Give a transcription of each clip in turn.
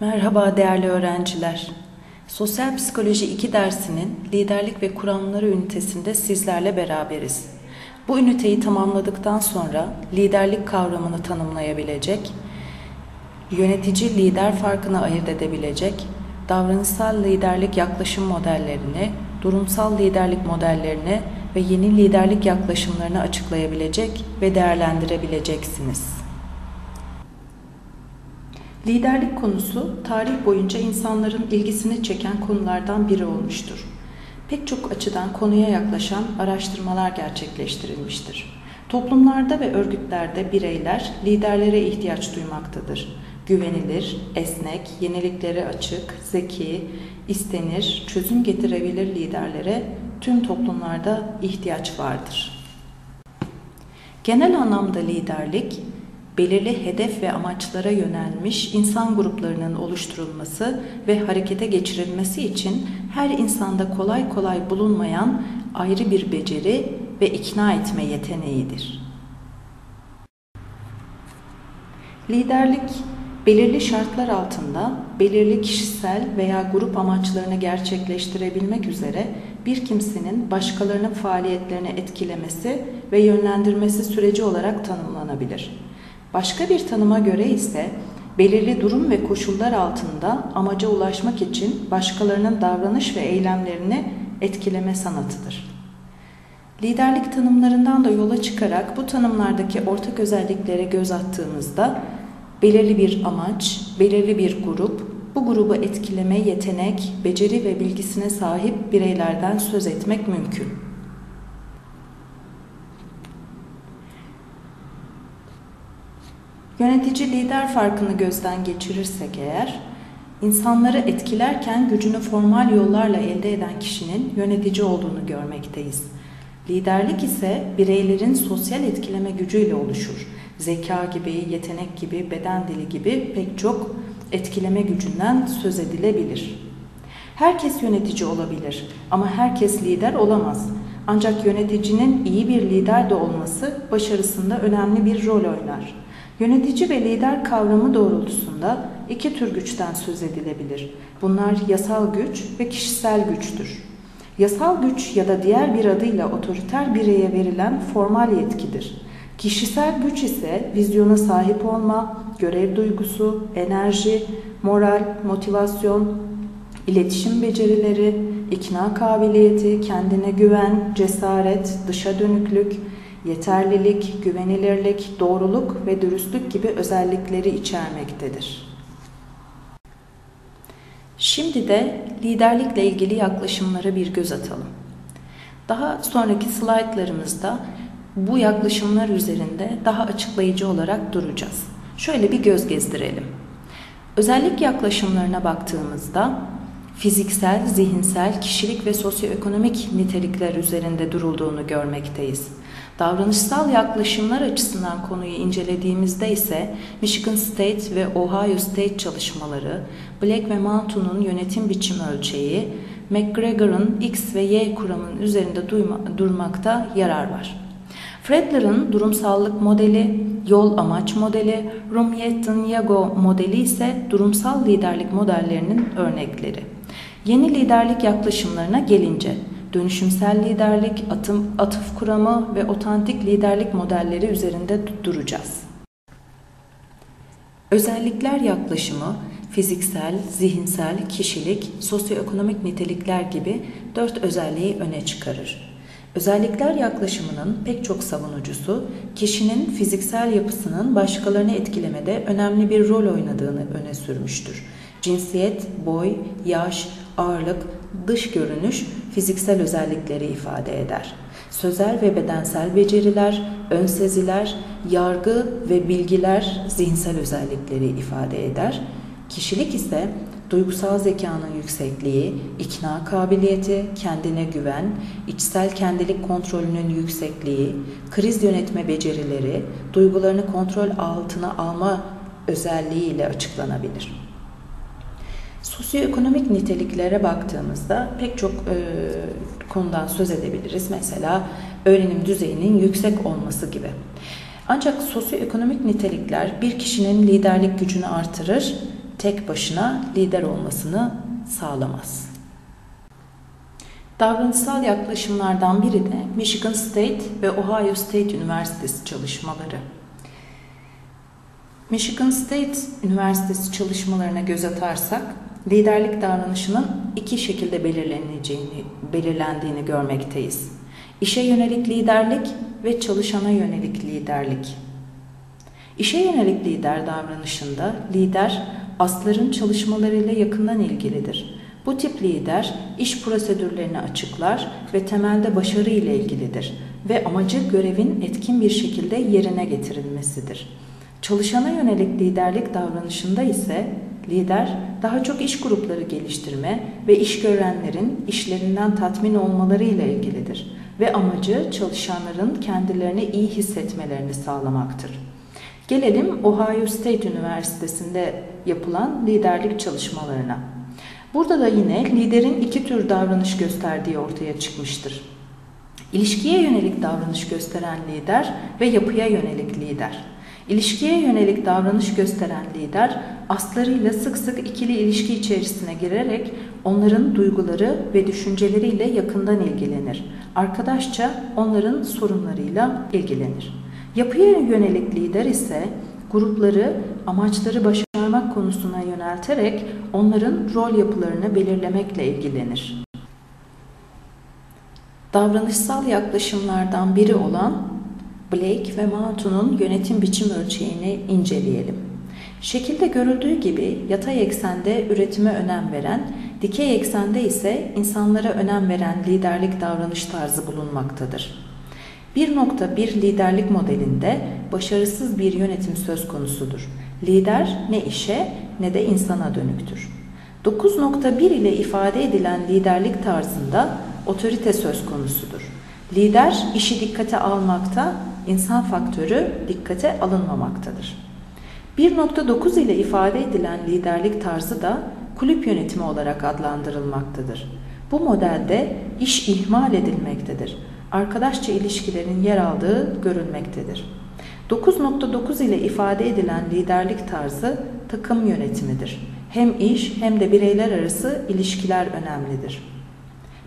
Merhaba değerli öğrenciler. Sosyal Psikoloji 2 dersinin liderlik ve kuramları ünitesinde sizlerle beraberiz. Bu üniteyi tamamladıktan sonra liderlik kavramını tanımlayabilecek, yönetici lider farkını ayırt edebilecek, davranışsal liderlik yaklaşım modellerini, durumsal liderlik modellerini ve yeni liderlik yaklaşımlarını açıklayabilecek ve değerlendirebileceksiniz. Liderlik konusu tarih boyunca insanların ilgisini çeken konulardan biri olmuştur. Pek çok açıdan konuya yaklaşan araştırmalar gerçekleştirilmiştir. Toplumlarda ve örgütlerde bireyler liderlere ihtiyaç duymaktadır. Güvenilir, esnek, yeniliklere açık, zeki, istenir, çözüm getirebilir liderlere tüm toplumlarda ihtiyaç vardır. Genel anlamda liderlik, belirli hedef ve amaçlara yönelmiş insan gruplarının oluşturulması ve harekete geçirilmesi için her insanda kolay kolay bulunmayan ayrı bir beceri ve ikna etme yeteneğidir. Liderlik belirli şartlar altında belirli kişisel veya grup amaçlarını gerçekleştirebilmek üzere bir kimsenin başkalarının faaliyetlerini etkilemesi ve yönlendirmesi süreci olarak tanımlanabilir. Başka bir tanıma göre ise belirli durum ve koşullar altında amaca ulaşmak için başkalarının davranış ve eylemlerini etkileme sanatıdır. Liderlik tanımlarından da yola çıkarak bu tanımlardaki ortak özelliklere göz attığımızda belirli bir amaç, belirli bir grup, bu grubu etkileme yetenek, beceri ve bilgisine sahip bireylerden söz etmek mümkün. Yönetici lider farkını gözden geçirirsek eğer, insanları etkilerken gücünü formal yollarla elde eden kişinin yönetici olduğunu görmekteyiz. Liderlik ise bireylerin sosyal etkileme gücüyle oluşur. Zeka gibi, yetenek gibi, beden dili gibi pek çok etkileme gücünden söz edilebilir. Herkes yönetici olabilir ama herkes lider olamaz. Ancak yöneticinin iyi bir lider de olması başarısında önemli bir rol oynar. Yönetici ve lider kavramı doğrultusunda iki tür güçten söz edilebilir. Bunlar yasal güç ve kişisel güçtür. Yasal güç ya da diğer bir adıyla otoriter bireye verilen formal yetkidir. Kişisel güç ise vizyona sahip olma, görev duygusu, enerji, moral, motivasyon, iletişim becerileri, ikna kabiliyeti, kendine güven, cesaret, dışa dönüklük, yeterlilik, güvenilirlik, doğruluk ve dürüstlük gibi özellikleri içermektedir. Şimdi de liderlikle ilgili yaklaşımlara bir göz atalım. Daha sonraki slaytlarımızda bu yaklaşımlar üzerinde daha açıklayıcı olarak duracağız. Şöyle bir göz gezdirelim. Özellik yaklaşımlarına baktığımızda fiziksel, zihinsel, kişilik ve sosyoekonomik nitelikler üzerinde durulduğunu görmekteyiz. Davranışsal yaklaşımlar açısından konuyu incelediğimizde ise Michigan State ve Ohio State çalışmaları, Black ve Mountain'un yönetim biçim ölçeği, McGregor'ın X ve Y kuramının üzerinde duyma, durmakta yarar var. Fredler'ın durumsallık modeli, yol amaç modeli, Rumyet'in Yago modeli ise durumsal liderlik modellerinin örnekleri. Yeni liderlik yaklaşımlarına gelince, dönüşümsel liderlik, atım, atıf kuramı ve otantik liderlik modelleri üzerinde duracağız. Özellikler yaklaşımı fiziksel, zihinsel, kişilik, sosyoekonomik nitelikler gibi dört özelliği öne çıkarır. Özellikler yaklaşımının pek çok savunucusu kişinin fiziksel yapısının başkalarını etkilemede önemli bir rol oynadığını öne sürmüştür. Cinsiyet, boy, yaş, ağırlık, dış görünüş fiziksel özellikleri ifade eder. Sözel ve bedensel beceriler, ön seziler, yargı ve bilgiler zihinsel özellikleri ifade eder. Kişilik ise duygusal zekanın yüksekliği, ikna kabiliyeti, kendine güven, içsel kendilik kontrolünün yüksekliği, kriz yönetme becerileri, duygularını kontrol altına alma özelliği ile açıklanabilir. Sosyoekonomik niteliklere baktığımızda pek çok e, konudan söz edebiliriz. Mesela öğrenim düzeyinin yüksek olması gibi. Ancak sosyoekonomik nitelikler bir kişinin liderlik gücünü artırır tek başına lider olmasını sağlamaz. Davranışsal yaklaşımlardan biri de Michigan State ve Ohio State Üniversitesi çalışmaları. Michigan State Üniversitesi çalışmalarına göz atarsak, liderlik davranışının iki şekilde belirleneceğini, belirlendiğini görmekteyiz. İşe yönelik liderlik ve çalışana yönelik liderlik. İşe yönelik lider davranışında lider asların çalışmalarıyla yakından ilgilidir. Bu tip lider iş prosedürlerini açıklar ve temelde başarı ile ilgilidir ve amacı görevin etkin bir şekilde yerine getirilmesidir. Çalışana yönelik liderlik davranışında ise lider daha çok iş grupları geliştirme ve iş görenlerin işlerinden tatmin olmaları ile ilgilidir ve amacı çalışanların kendilerini iyi hissetmelerini sağlamaktır. Gelelim Ohio State Üniversitesi'nde yapılan liderlik çalışmalarına. Burada da yine liderin iki tür davranış gösterdiği ortaya çıkmıştır. İlişkiye yönelik davranış gösteren lider ve yapıya yönelik lider. İlişkiye yönelik davranış gösteren lider aslarıyla sık sık ikili ilişki içerisine girerek onların duyguları ve düşünceleriyle yakından ilgilenir. Arkadaşça onların sorunlarıyla ilgilenir. Yapıya yönelik lider ise grupları amaçları başarmak konusuna yönelterek onların rol yapılarını belirlemekle ilgilenir. Davranışsal yaklaşımlardan biri olan Blake ve Mouton'un yönetim biçim ölçeğini inceleyelim. Şekilde görüldüğü gibi yatay eksende üretime önem veren, dikey eksende ise insanlara önem veren liderlik davranış tarzı bulunmaktadır. 1.1 liderlik modelinde başarısız bir yönetim söz konusudur. Lider ne işe ne de insana dönüktür. 9.1 ile ifade edilen liderlik tarzında otorite söz konusudur. Lider işi dikkate almakta, insan faktörü dikkate alınmamaktadır. 1.9 ile ifade edilen liderlik tarzı da kulüp yönetimi olarak adlandırılmaktadır. Bu modelde iş ihmal edilmektedir arkadaşça ilişkilerin yer aldığı görülmektedir. 9.9 ile ifade edilen liderlik tarzı takım yönetimidir. Hem iş hem de bireyler arası ilişkiler önemlidir.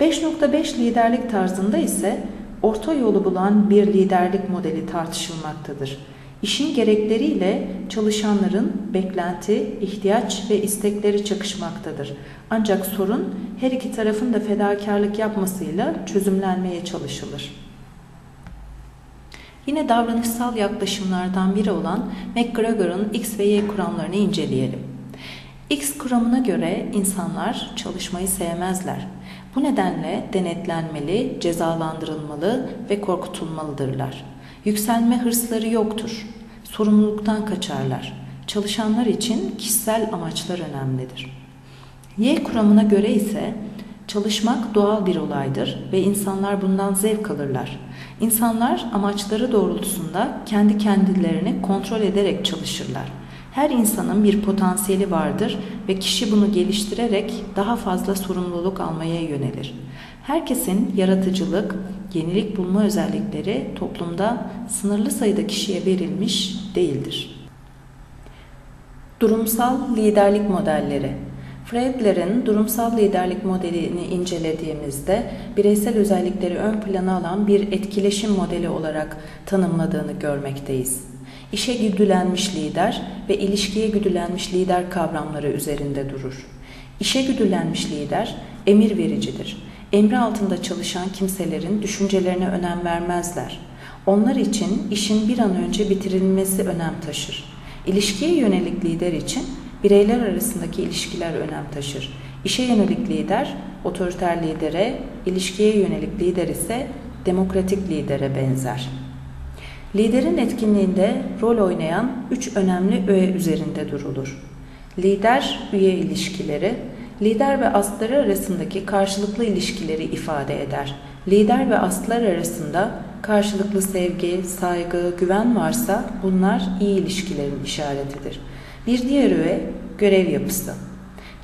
5.5 liderlik tarzında ise orta yolu bulan bir liderlik modeli tartışılmaktadır. İşin gerekleriyle çalışanların beklenti, ihtiyaç ve istekleri çakışmaktadır. Ancak sorun her iki tarafın da fedakarlık yapmasıyla çözümlenmeye çalışılır. Yine davranışsal yaklaşımlardan biri olan McGregor'ın X ve Y kuramlarını inceleyelim. X kuramına göre insanlar çalışmayı sevmezler. Bu nedenle denetlenmeli, cezalandırılmalı ve korkutulmalıdırlar. Yükselme hırsları yoktur. Sorumluluktan kaçarlar. Çalışanlar için kişisel amaçlar önemlidir. Y kuramına göre ise çalışmak doğal bir olaydır ve insanlar bundan zevk alırlar. İnsanlar amaçları doğrultusunda kendi kendilerini kontrol ederek çalışırlar. Her insanın bir potansiyeli vardır ve kişi bunu geliştirerek daha fazla sorumluluk almaya yönelir. Herkesin yaratıcılık, yenilik bulma özellikleri toplumda sınırlı sayıda kişiye verilmiş değildir. Durumsal liderlik modelleri Fredler'in durumsal liderlik modelini incelediğimizde bireysel özellikleri ön plana alan bir etkileşim modeli olarak tanımladığını görmekteyiz. İşe güdülenmiş lider ve ilişkiye güdülenmiş lider kavramları üzerinde durur. İşe güdülenmiş lider emir vericidir emri altında çalışan kimselerin düşüncelerine önem vermezler. Onlar için işin bir an önce bitirilmesi önem taşır. İlişkiye yönelik lider için bireyler arasındaki ilişkiler önem taşır. İşe yönelik lider otoriter lidere, ilişkiye yönelik lider ise demokratik lidere benzer. Liderin etkinliğinde rol oynayan üç önemli öğe üzerinde durulur. Lider üye ilişkileri, lider ve astları arasındaki karşılıklı ilişkileri ifade eder. Lider ve astlar arasında karşılıklı sevgi, saygı, güven varsa bunlar iyi ilişkilerin işaretidir. Bir diğer öğe görev yapısı.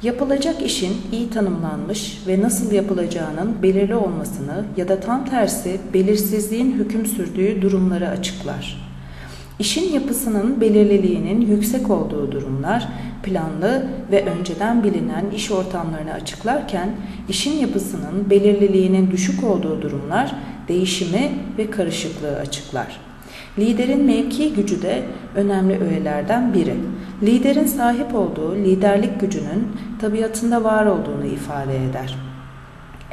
Yapılacak işin iyi tanımlanmış ve nasıl yapılacağının belirli olmasını ya da tam tersi belirsizliğin hüküm sürdüğü durumları açıklar. İşin yapısının belirliliğinin yüksek olduğu durumlar planlı ve önceden bilinen iş ortamlarını açıklarken işin yapısının belirliliğinin düşük olduğu durumlar değişimi ve karışıklığı açıklar. Liderin mevki gücü de önemli öğelerden biri. Liderin sahip olduğu liderlik gücünün tabiatında var olduğunu ifade eder.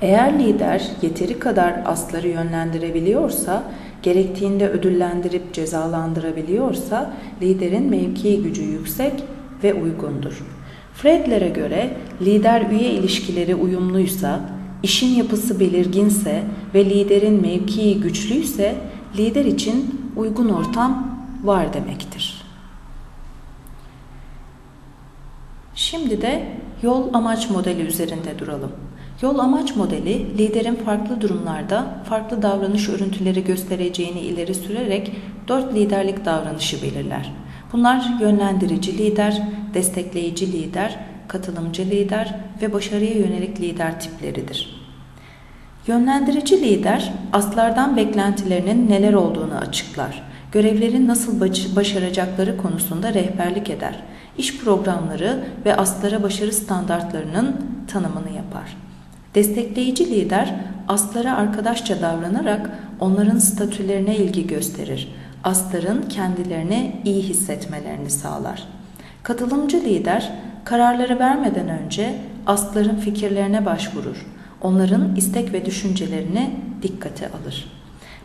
Eğer lider yeteri kadar asları yönlendirebiliyorsa, gerektiğinde ödüllendirip cezalandırabiliyorsa liderin mevki gücü yüksek ve uygundur. Fredler'e göre lider üye ilişkileri uyumluysa, işin yapısı belirginse ve liderin mevkii güçlüyse lider için uygun ortam var demektir. Şimdi de yol amaç modeli üzerinde duralım. Yol amaç modeli liderin farklı durumlarda farklı davranış örüntüleri göstereceğini ileri sürerek dört liderlik davranışı belirler. Bunlar yönlendirici lider, destekleyici lider, katılımcı lider ve başarıya yönelik lider tipleridir. Yönlendirici lider aslardan beklentilerinin neler olduğunu açıklar. Görevleri nasıl başaracakları konusunda rehberlik eder. İş programları ve aslara başarı standartlarının tanımını yapar. Destekleyici lider aslara arkadaşça davranarak onların statülerine ilgi gösterir. Asların kendilerine iyi hissetmelerini sağlar. Katılımcı lider kararları vermeden önce asların fikirlerine başvurur. Onların istek ve düşüncelerini dikkate alır.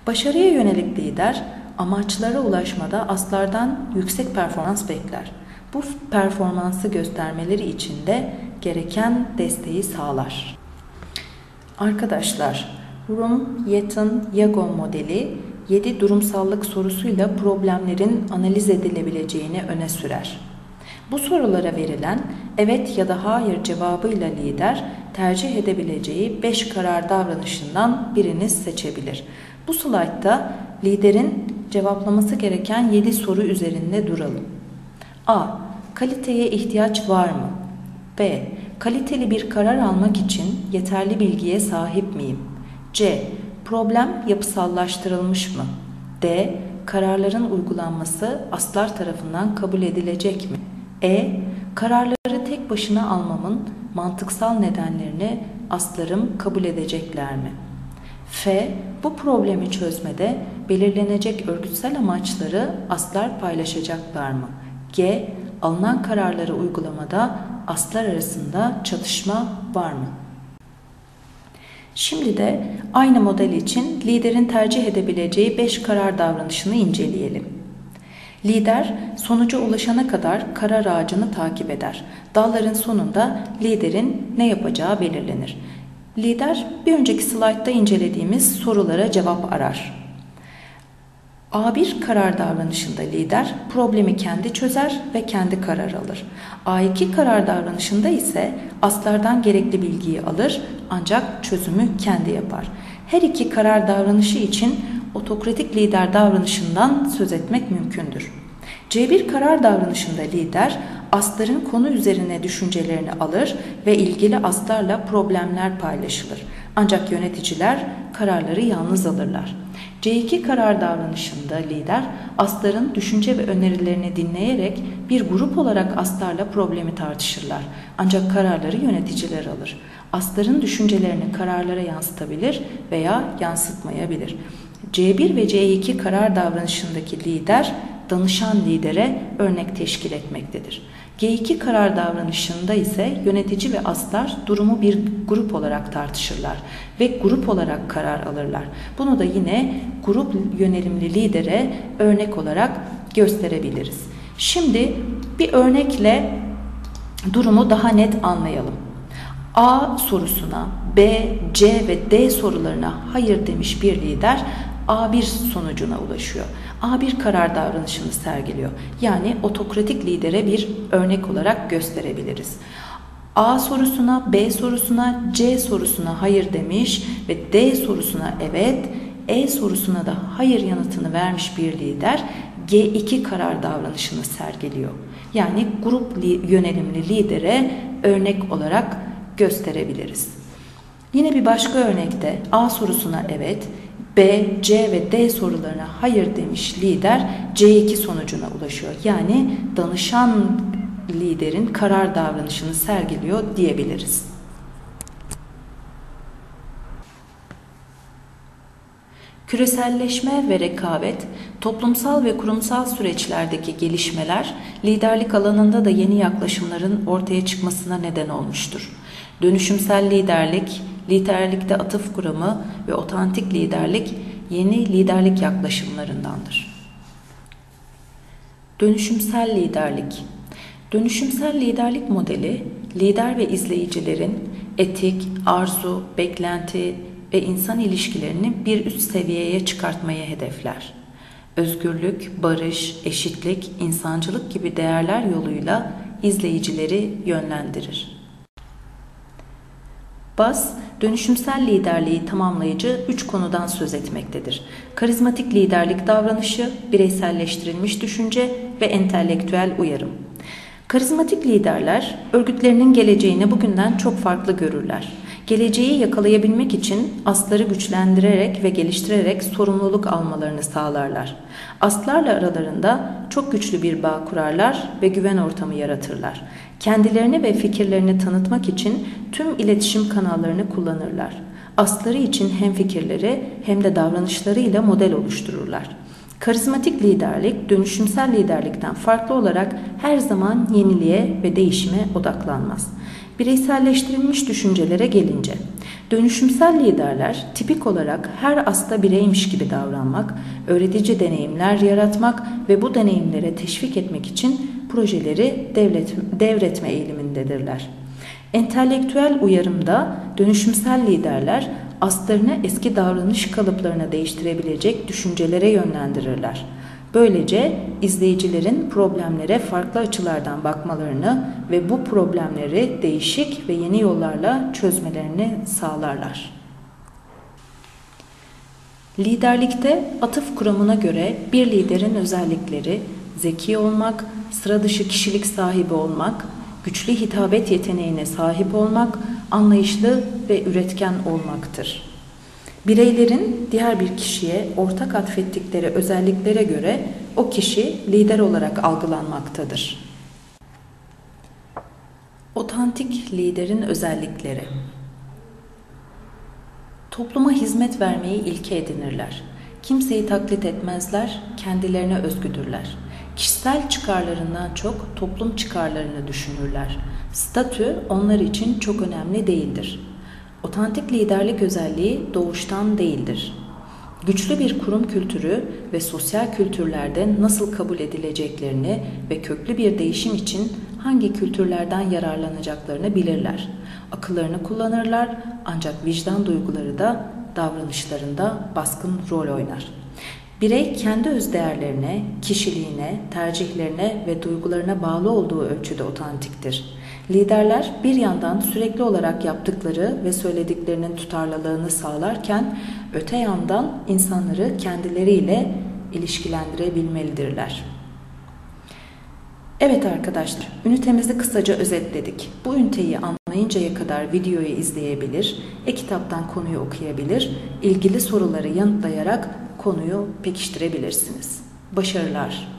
Başarıya yönelik lider amaçlara ulaşmada aslardan yüksek performans bekler. Bu performansı göstermeleri için de gereken desteği sağlar. Arkadaşlar, Rum, Yetton, Yagon modeli 7 durumsallık sorusuyla problemlerin analiz edilebileceğini öne sürer. Bu sorulara verilen evet ya da hayır cevabıyla lider tercih edebileceği 5 karar davranışından birini seçebilir. Bu slaytta liderin cevaplaması gereken 7 soru üzerinde duralım. A. Kaliteye ihtiyaç var mı? B. Kaliteli bir karar almak için yeterli bilgiye sahip miyim? C. Problem yapısallaştırılmış mı? D. Kararların uygulanması aslar tarafından kabul edilecek mi? E. Kararları tek başına almamın mantıksal nedenlerini aslarım kabul edecekler mi? F. Bu problemi çözmede belirlenecek örgütsel amaçları aslar paylaşacaklar mı? G. Alınan kararları uygulamada aslar arasında çatışma var mı? Şimdi de aynı model için liderin tercih edebileceği 5 karar davranışını inceleyelim. Lider sonuca ulaşana kadar karar ağacını takip eder. Dalların sonunda liderin ne yapacağı belirlenir. Lider bir önceki slaytta incelediğimiz sorulara cevap arar. A1 karar davranışında lider problemi kendi çözer ve kendi karar alır. A2 karar davranışında ise aslardan gerekli bilgiyi alır ancak çözümü kendi yapar. Her iki karar davranışı için otokratik lider davranışından söz etmek mümkündür. C1 karar davranışında lider asların konu üzerine düşüncelerini alır ve ilgili aslarla problemler paylaşılır. Ancak yöneticiler kararları yalnız alırlar. C2 karar davranışında lider asların düşünce ve önerilerini dinleyerek bir grup olarak aslarla problemi tartışırlar. Ancak kararları yöneticiler alır. Asların düşüncelerini kararlara yansıtabilir veya yansıtmayabilir. C1 ve C2 karar davranışındaki lider danışan lidere örnek teşkil etmektedir. G2 karar davranışında ise yönetici ve aslar durumu bir grup olarak tartışırlar ve grup olarak karar alırlar. Bunu da yine grup yönelimli lidere örnek olarak gösterebiliriz. Şimdi bir örnekle durumu daha net anlayalım. A sorusuna B, C ve D sorularına hayır demiş bir lider A1 sonucuna ulaşıyor. A1 karar davranışını sergiliyor. Yani otokratik lidere bir örnek olarak gösterebiliriz. A sorusuna, B sorusuna, C sorusuna hayır demiş ve D sorusuna evet, E sorusuna da hayır yanıtını vermiş bir lider G2 karar davranışını sergiliyor. Yani grup yönelimli lidere örnek olarak gösterebiliriz. Yine bir başka örnekte A sorusuna evet, B, C ve D sorularına hayır demiş lider C2 sonucuna ulaşıyor. Yani danışan liderin karar davranışını sergiliyor diyebiliriz. Küreselleşme ve rekabet, toplumsal ve kurumsal süreçlerdeki gelişmeler, liderlik alanında da yeni yaklaşımların ortaya çıkmasına neden olmuştur. Dönüşümsel liderlik, liderlikte atıf kuramı ve otantik liderlik yeni liderlik yaklaşımlarındandır. Dönüşümsel liderlik Dönüşümsel liderlik modeli, lider ve izleyicilerin etik, arzu, beklenti ve insan ilişkilerini bir üst seviyeye çıkartmayı hedefler. Özgürlük, barış, eşitlik, insancılık gibi değerler yoluyla izleyicileri yönlendirir. BAS, dönüşümsel liderliği tamamlayıcı üç konudan söz etmektedir. Karizmatik liderlik davranışı, bireyselleştirilmiş düşünce ve entelektüel uyarım. Karizmatik liderler örgütlerinin geleceğini bugünden çok farklı görürler. Geleceği yakalayabilmek için asları güçlendirerek ve geliştirerek sorumluluk almalarını sağlarlar. Aslarla aralarında çok güçlü bir bağ kurarlar ve güven ortamı yaratırlar. Kendilerini ve fikirlerini tanıtmak için tüm iletişim kanallarını kullanırlar. Asları için hem fikirleri hem de davranışlarıyla model oluştururlar. Karizmatik liderlik, dönüşümsel liderlikten farklı olarak her zaman yeniliğe ve değişime odaklanmaz. Bireyselleştirilmiş düşüncelere gelince, dönüşümsel liderler tipik olarak her asta bireymiş gibi davranmak, öğretici deneyimler yaratmak ve bu deneyimlere teşvik etmek için projeleri devlet, devretme eğilimindedirler. Entelektüel uyarımda dönüşümsel liderler aslarını eski davranış kalıplarına değiştirebilecek düşüncelere yönlendirirler. Böylece izleyicilerin problemlere farklı açılardan bakmalarını ve bu problemleri değişik ve yeni yollarla çözmelerini sağlarlar. Liderlikte atıf kuramına göre bir liderin özellikleri zeki olmak, sıra dışı kişilik sahibi olmak, güçlü hitabet yeteneğine sahip olmak, anlayışlı ve üretken olmaktır. Bireylerin diğer bir kişiye ortak atfettikleri özelliklere göre o kişi lider olarak algılanmaktadır. Otantik liderin özellikleri Topluma hizmet vermeyi ilke edinirler. Kimseyi taklit etmezler, kendilerine özgüdürler. Kişisel çıkarlarından çok toplum çıkarlarını düşünürler. Statü onlar için çok önemli değildir. Otantik liderlik özelliği doğuştan değildir. Güçlü bir kurum kültürü ve sosyal kültürlerde nasıl kabul edileceklerini ve köklü bir değişim için hangi kültürlerden yararlanacaklarını bilirler. Akıllarını kullanırlar ancak vicdan duyguları da davranışlarında baskın rol oynar. Birey kendi öz değerlerine, kişiliğine, tercihlerine ve duygularına bağlı olduğu ölçüde otantiktir. Liderler bir yandan sürekli olarak yaptıkları ve söylediklerinin tutarlılığını sağlarken öte yandan insanları kendileriyle ilişkilendirebilmelidirler. Evet arkadaşlar, ünitemizi kısaca özetledik. Bu üniteyi anlayıncaya kadar videoyu izleyebilir, e-kitaptan konuyu okuyabilir, ilgili soruları yanıtlayarak konuyu pekiştirebilirsiniz. Başarılar.